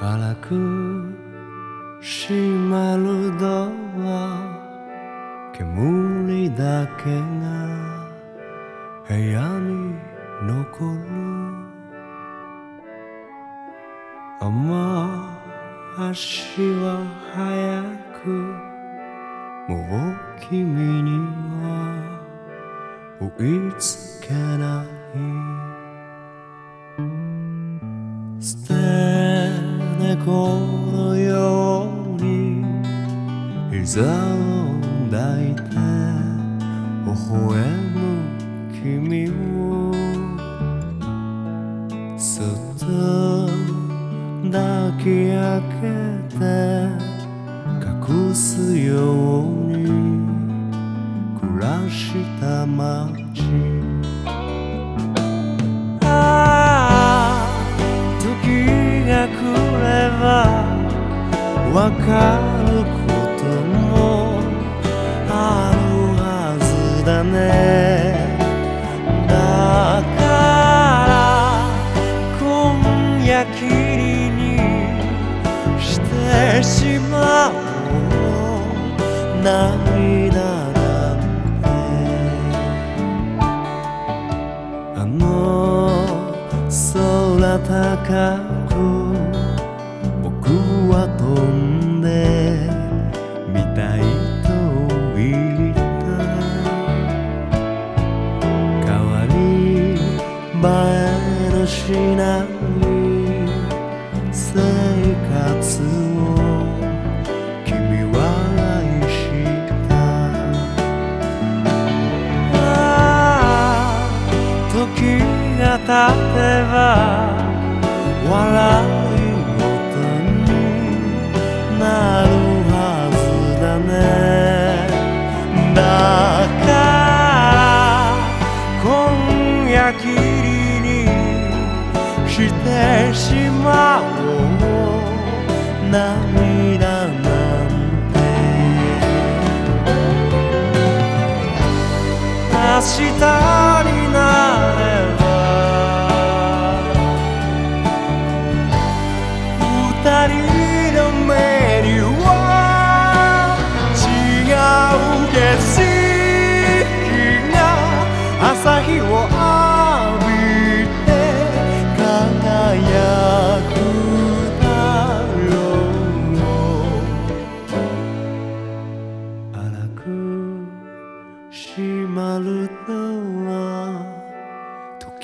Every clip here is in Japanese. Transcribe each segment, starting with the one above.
荒く閉まるドア煙だけが部屋に残る。雨足は早くもう君には追いつけない。のように膝を抱いて微笑む君をそっと抱き上げて隠すように暮らした街あわかることもあるはずだね。だから今夜きりにしてしまおう。涙なんてあの空高くみたいと言った代わり映えのしない生活を君は愛したああ時が経てば笑いやきりにしてしまおう涙なんて。明日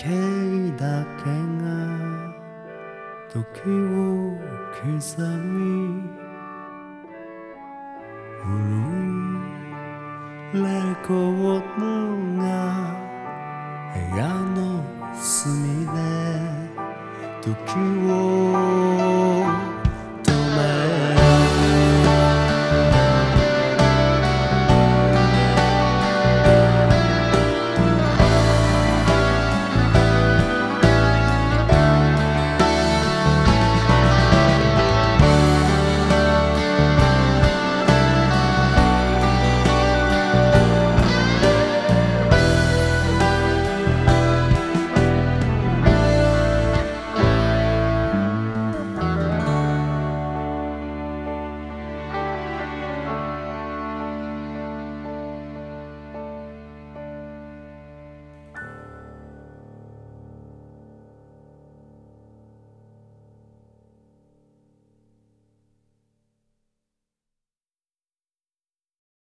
計だけが時を刻み古いレコードが部屋の隅で時を刻み